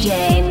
James.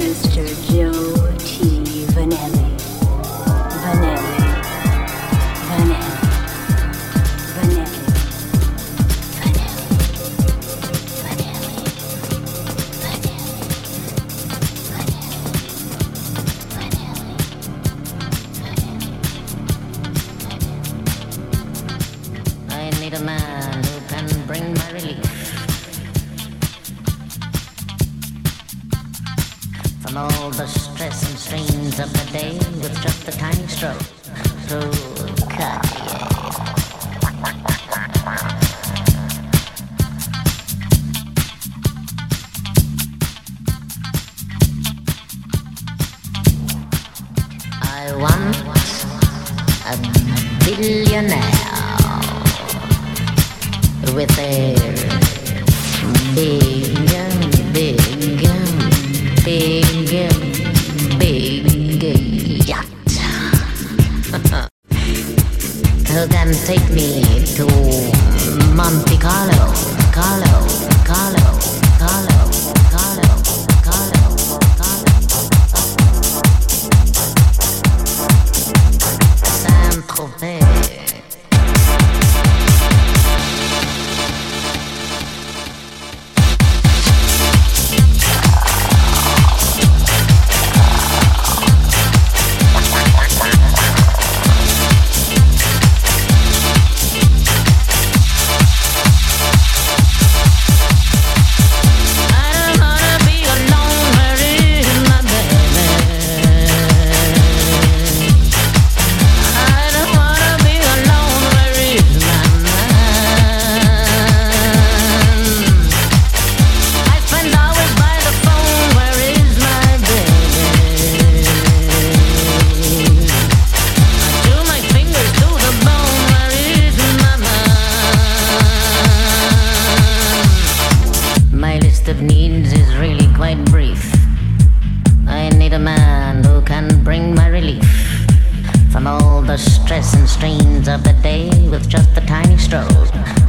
the stress and strains of the day with just a tiny stroll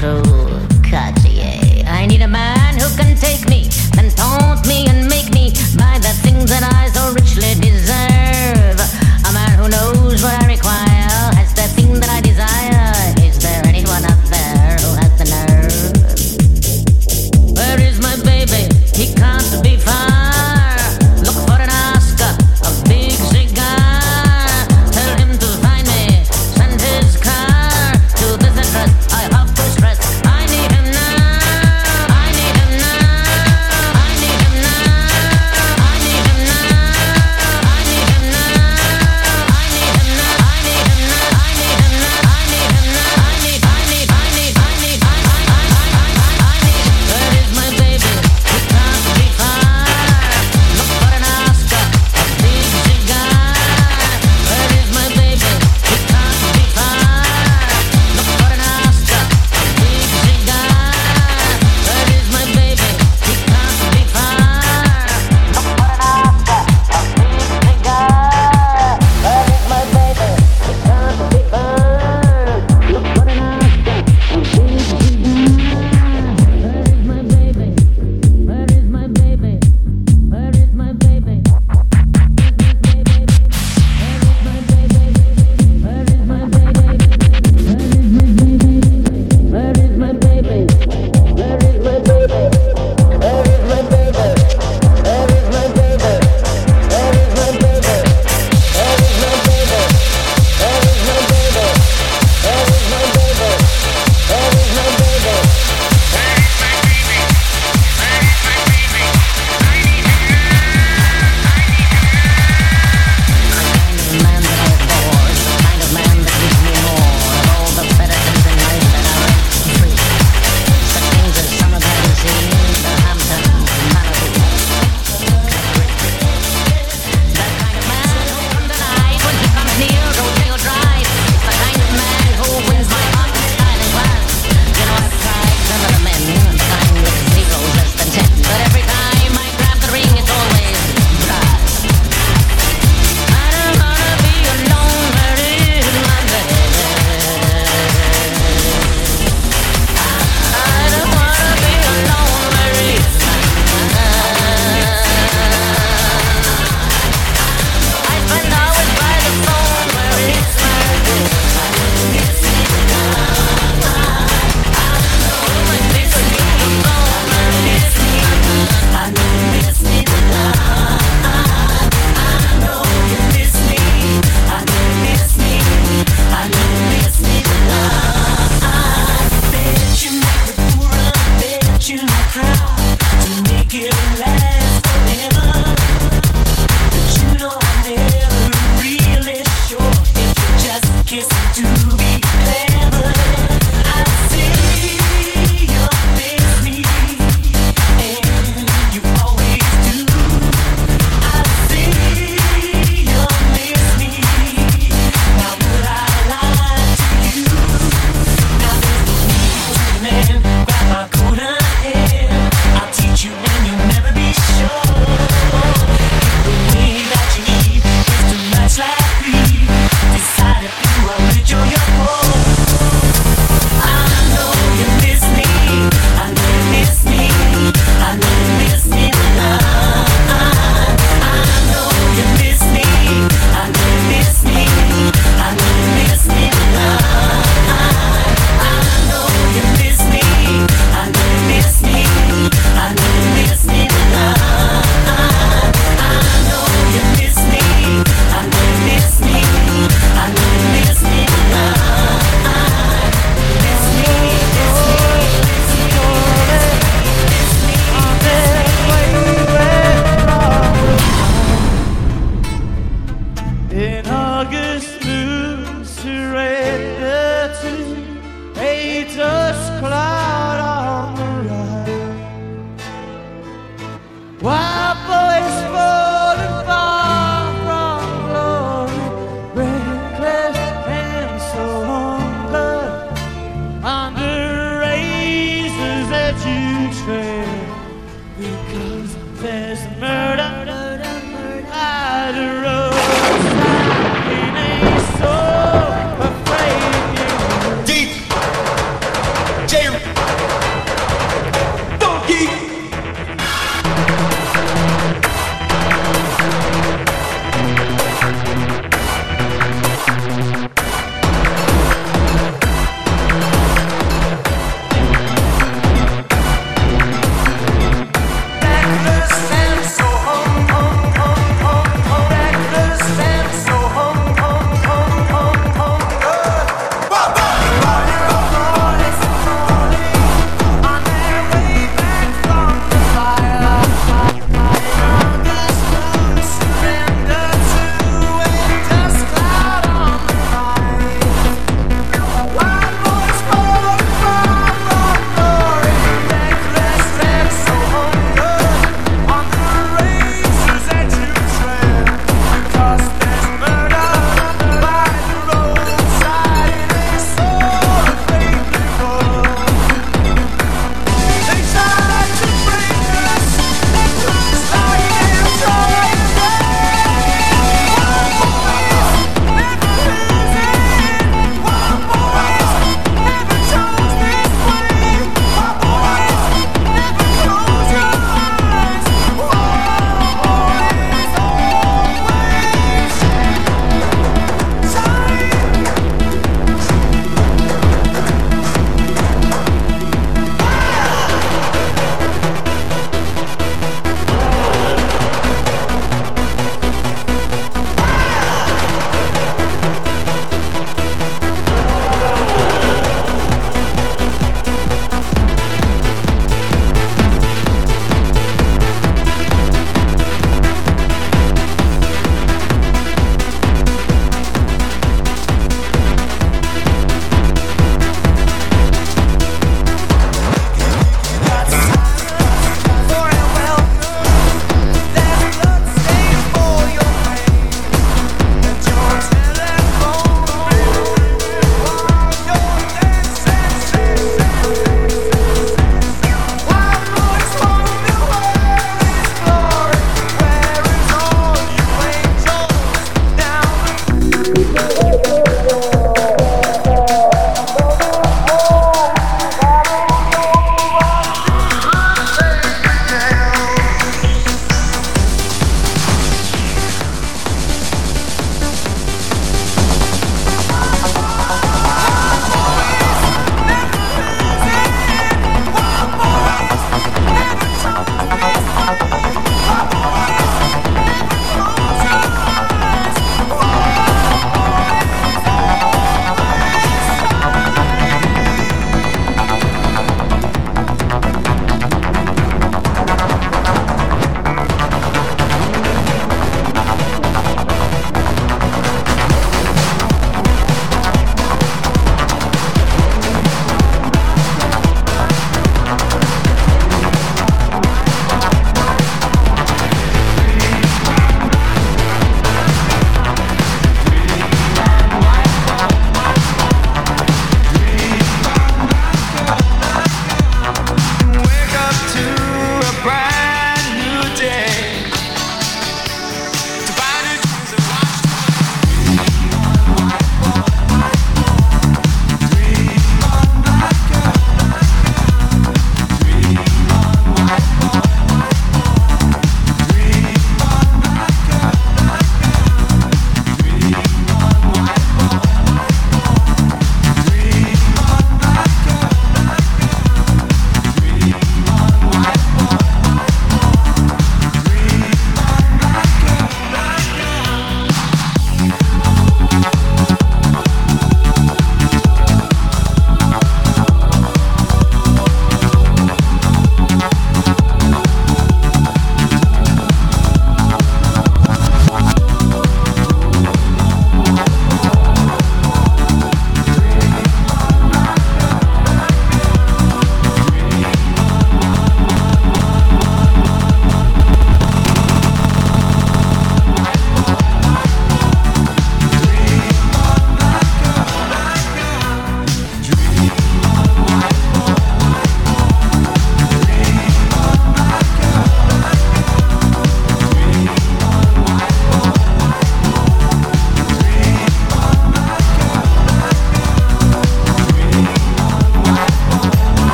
through Cartier. I need a man who can take me and taunt me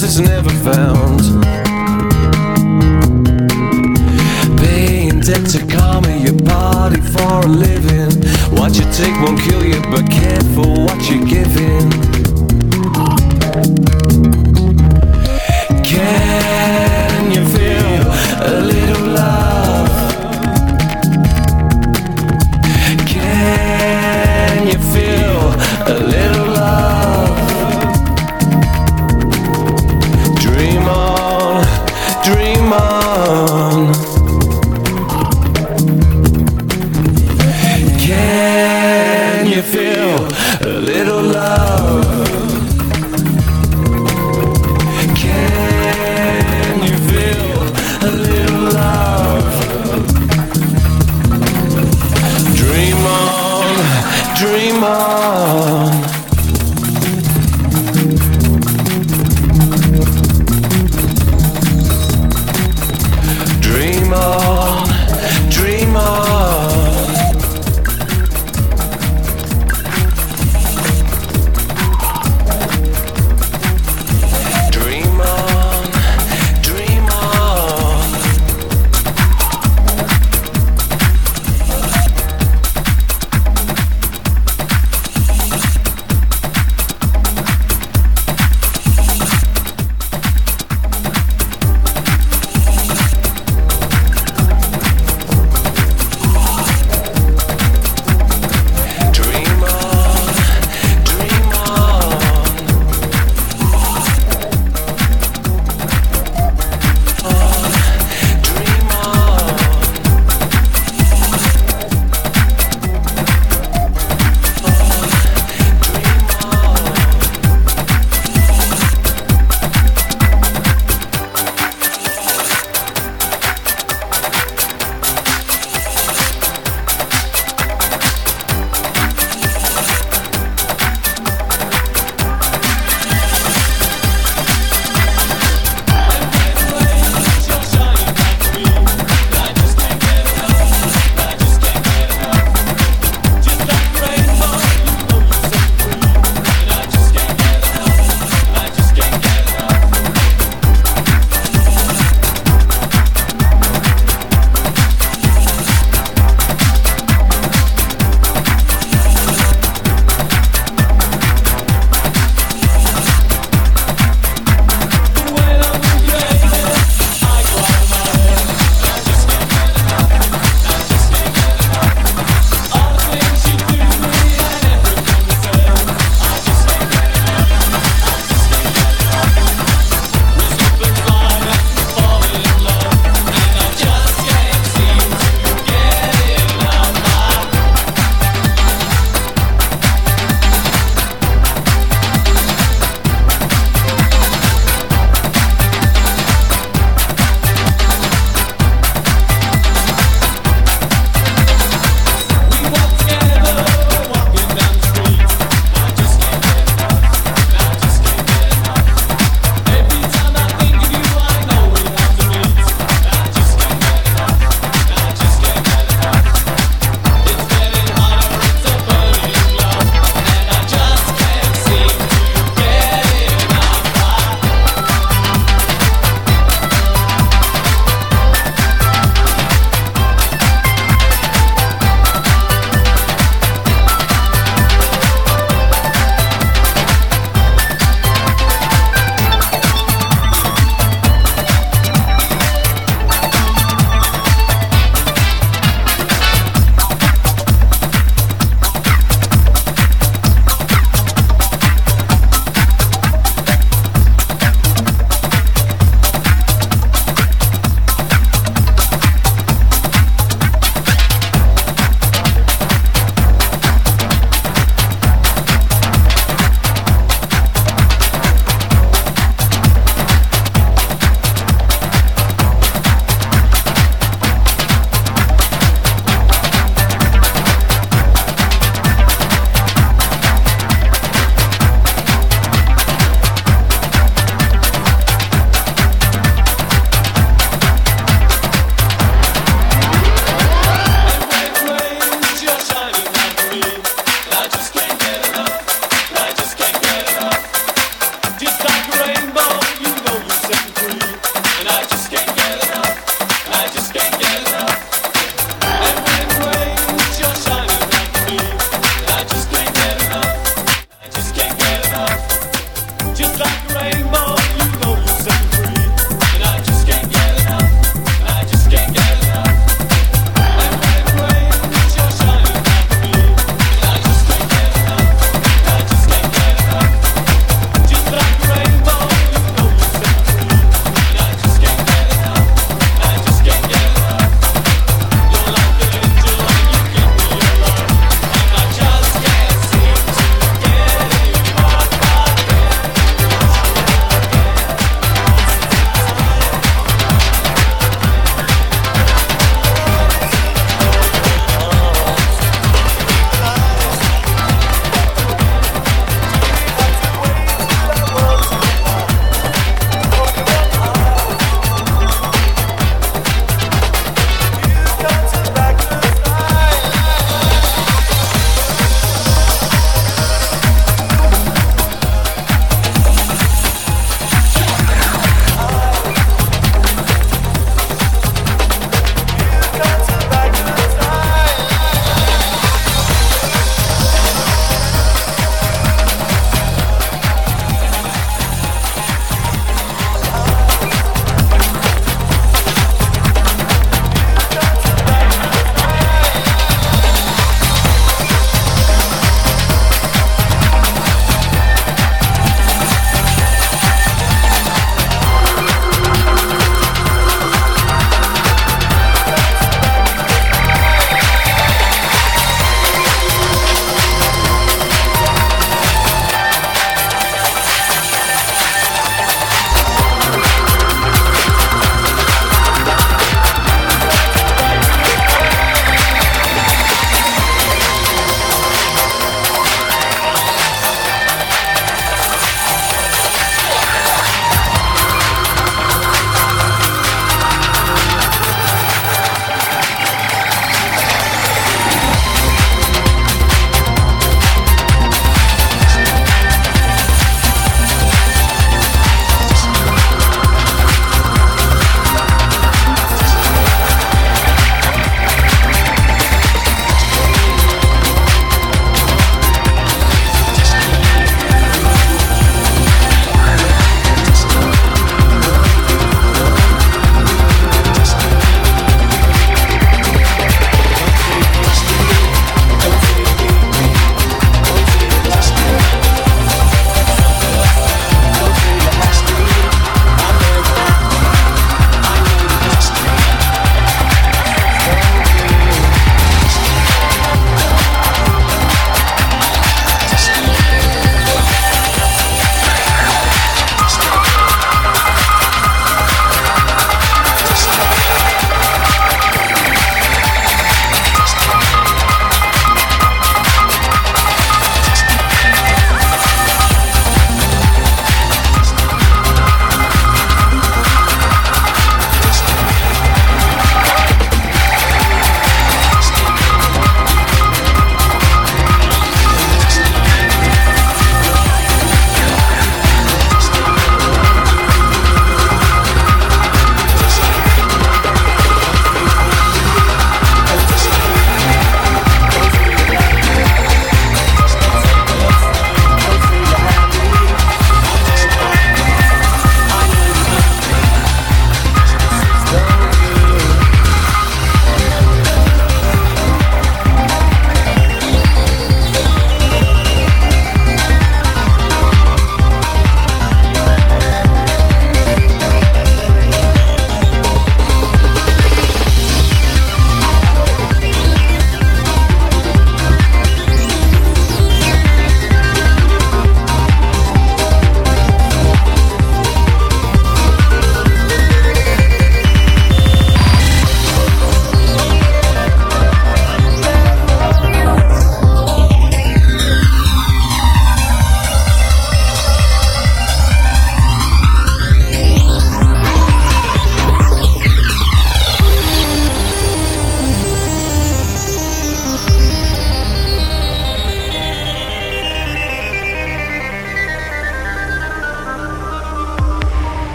because it's never found. Paying debt to karma, your body for a living. What you take won't kill you, but careful what you're giving.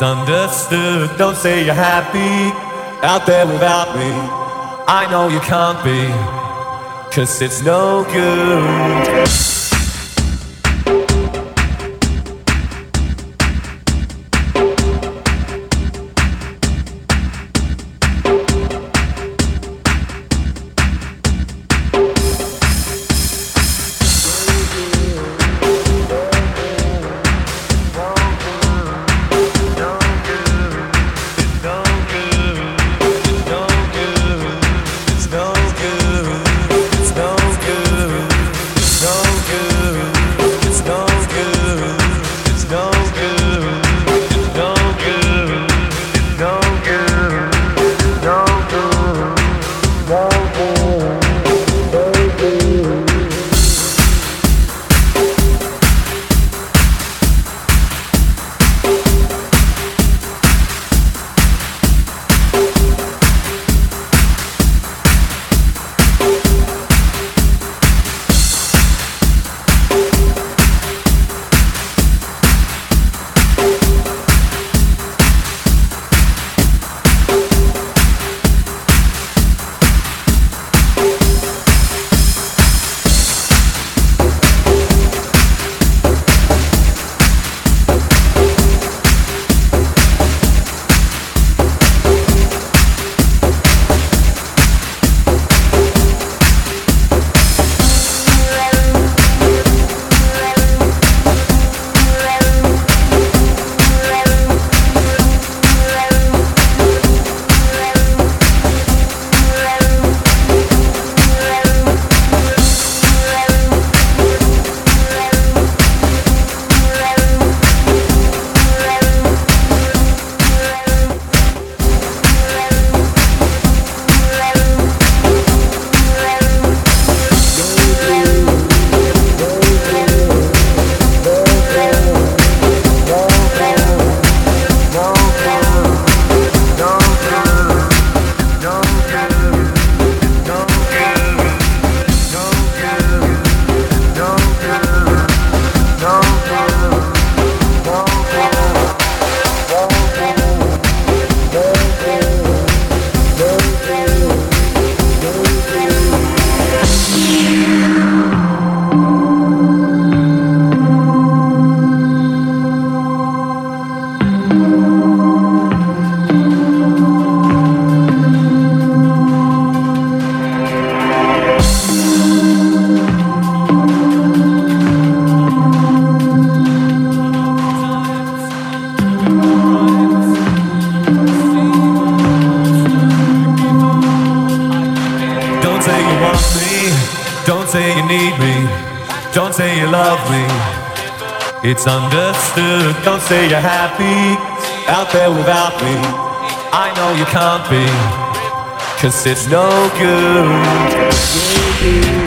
misunderstood. Don't say you're happy out there without me. I know you can't be, cause it's no good. It's understood. Don't say you're happy out there without me. I know you can't be. Cause it's no good.